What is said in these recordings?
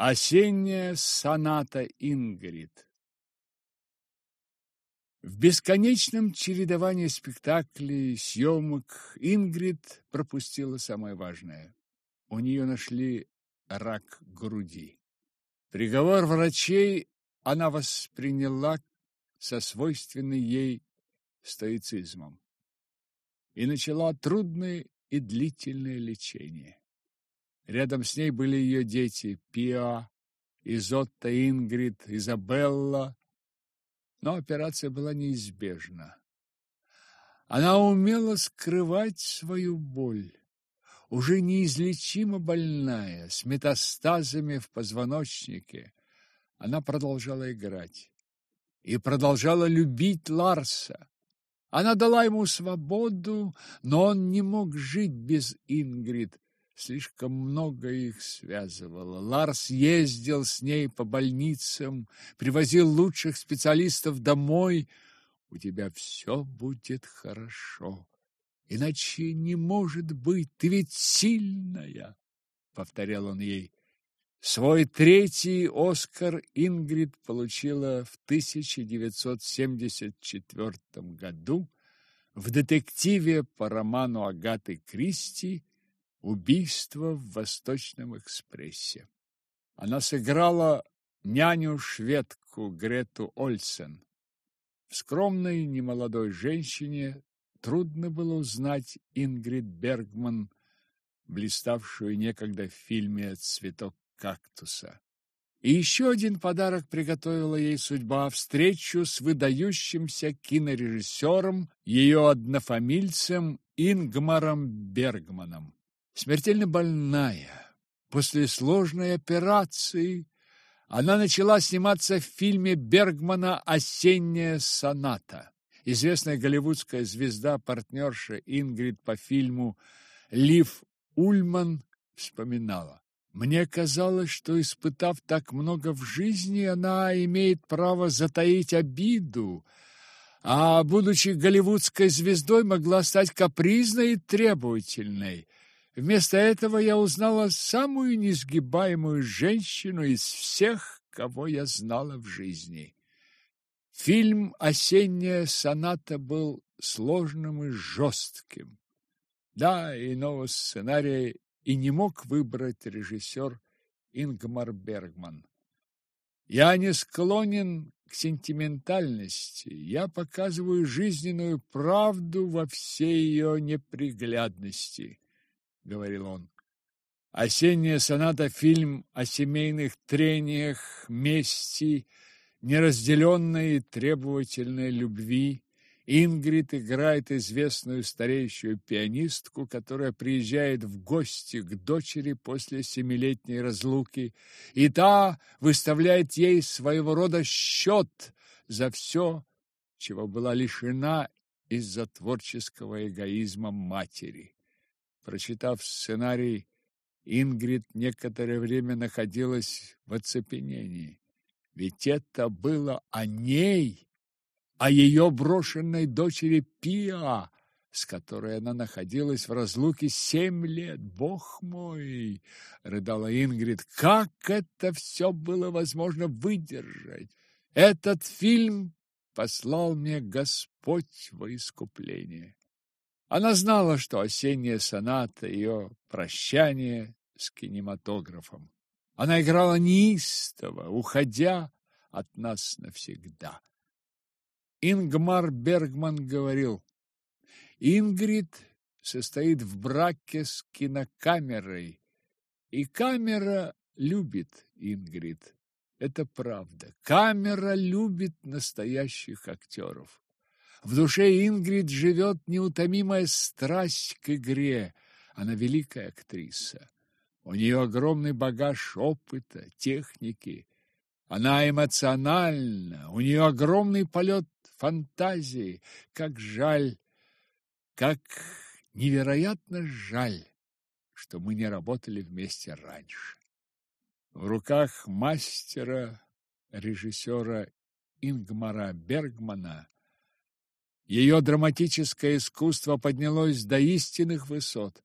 Осенняя соната Ингрид В бесконечном чередовании спектаклей, съемок Ингрид пропустила самое важное. У нее нашли рак груди. Приговор врачей она восприняла со свойственной ей стоицизмом и начала трудное и длительное лечение. Рядом с ней были ее дети Пиа, Изотта, Ингрид, Изабелла, но операция была неизбежна. Она умела скрывать свою боль, уже неизлечимо больная, с метастазами в позвоночнике. Она продолжала играть и продолжала любить Ларса. Она дала ему свободу, но он не мог жить без Ингрид. Слишком много их связывало. Ларс ездил с ней по больницам, привозил лучших специалистов домой. У тебя все будет хорошо. Иначе не может быть, ты ведь сильная, повторял он ей. Свой третий Оскар Ингрид получила в 1974 году в детективе по роману Агаты Кристи «Убийство в Восточном экспрессе». Она сыграла няню-шведку Грету Ольсен. В скромной немолодой женщине трудно было узнать Ингрид Бергман, блиставшую некогда в фильме «Цветок кактуса. И еще один подарок приготовила ей судьба – встречу с выдающимся кинорежиссером, ее однофамильцем Ингмаром Бергманом. Смертельно больная, после сложной операции, она начала сниматься в фильме Бергмана «Осенняя соната». Известная голливудская звезда-партнерша Ингрид по фильму Лив Ульман вспоминала. Мне казалось, что, испытав так много в жизни, она имеет право затаить обиду, а, будучи голливудской звездой, могла стать капризной и требовательной. Вместо этого я узнала самую несгибаемую женщину из всех, кого я знала в жизни. Фильм «Осенняя соната» был сложным и жестким. Да, иного сценария и не мог выбрать режиссер Ингмар Бергман. Я не склонен к сентиментальности, я показываю жизненную правду во всей ее неприглядности, говорил он. Осенняя соната – фильм о семейных трениях, мести, неразделенной и требовательной любви, Ингрид играет известную стареющую пианистку, которая приезжает в гости к дочери после семилетней разлуки, и та выставляет ей своего рода счет за все, чего была лишена из-за творческого эгоизма матери. Прочитав сценарий, Ингрид некоторое время находилась в оцепенении. Ведь это было о ней, о ее брошенной дочери Пиа, с которой она находилась в разлуке семь лет. Бог мой, рыдала Ингрид, как это все было возможно выдержать? Этот фильм послал мне Господь во искупление. Она знала, что осенняя соната ее прощание с кинематографом. Она играла неистово, уходя от нас навсегда. Ингмар Бергман говорил, Ингрид состоит в браке с кинокамерой, и камера любит Ингрид. Это правда. Камера любит настоящих актеров. В душе Ингрид живет неутомимая страсть к игре. Она великая актриса. У нее огромный багаж опыта, техники. Она эмоциональна, у нее огромный полет фантазии. Как жаль, как невероятно жаль, что мы не работали вместе раньше. В руках мастера, режиссера Ингмара Бергмана ее драматическое искусство поднялось до истинных высот.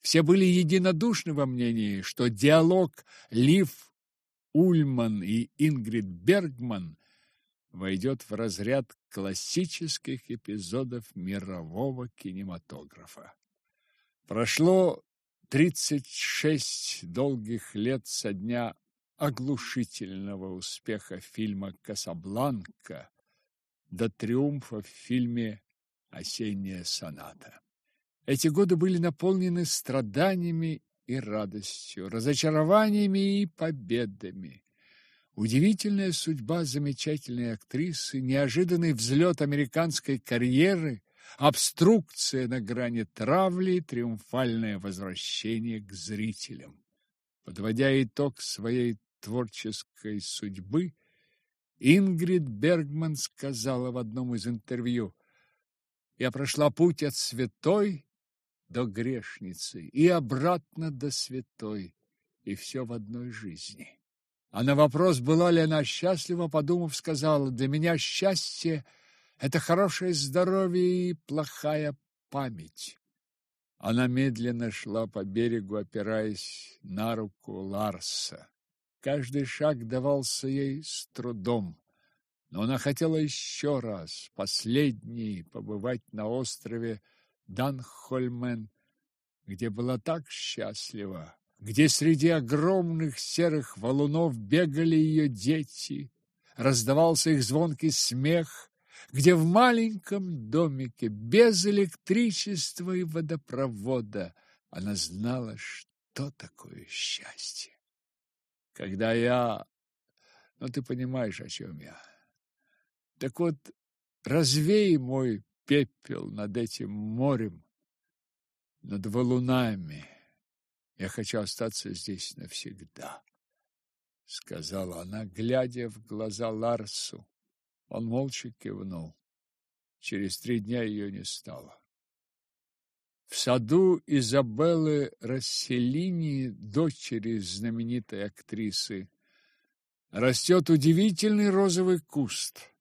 Все были единодушны во мнении, что диалог Лив Ульман и Ингрид Бергман войдет в разряд классических эпизодов мирового кинематографа. Прошло 36 долгих лет со дня оглушительного успеха фильма «Касабланка» до триумфа в фильме «Осенняя соната». Эти годы были наполнены страданиями и радостью, разочарованиями и победами. Удивительная судьба замечательной актрисы, неожиданный взлет американской карьеры, обструкция на грани травли, триумфальное возвращение к зрителям. Подводя итог своей творческой судьбы, Ингрид Бергман сказала в одном из интервью, «Я прошла путь от святой до грешницы и обратно до святой, и все в одной жизни. А на вопрос, была ли она счастлива, подумав, сказала, для меня счастье – это хорошее здоровье и плохая память. Она медленно шла по берегу, опираясь на руку Ларса. Каждый шаг давался ей с трудом, но она хотела еще раз, последний, побывать на острове Данхольмен, где была так счастлива, где среди огромных серых валунов бегали ее дети, раздавался их звонкий смех, где в маленьком домике без электричества и водопровода она знала, что такое счастье. Когда я... Ну, ты понимаешь, о чем я. Так вот, развей мой пепел над этим морем, над валунами. Я хочу остаться здесь навсегда, — сказала она, глядя в глаза Ларсу. Он молча кивнул. Через три дня ее не стало. В саду Изабеллы Расселини, дочери знаменитой актрисы, растет удивительный розовый куст —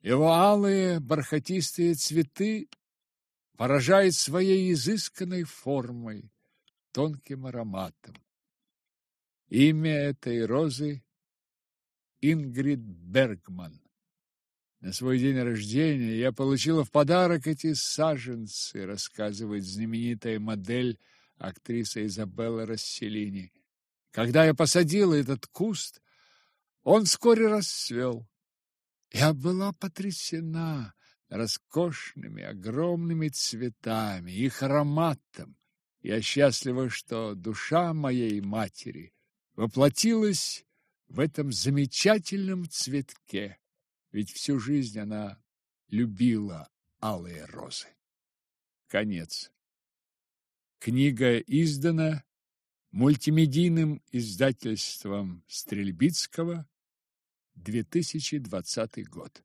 его алые бархатистые цветы поражают своей изысканной формой, тонким ароматом. Имя этой розы Ингрид Бергман. На свой день рождения я получила в подарок эти саженцы, рассказывает знаменитая модель актриса Изабелла Расселини. Когда я посадила этот куст, он вскоре расцвел. Я была потрясена роскошными, огромными цветами, их ароматом. Я счастлива, что душа моей матери воплотилась в этом замечательном цветке, ведь всю жизнь она любила алые розы. Конец. Книга издана мультимедийным издательством Стрельбицкого 2020 год.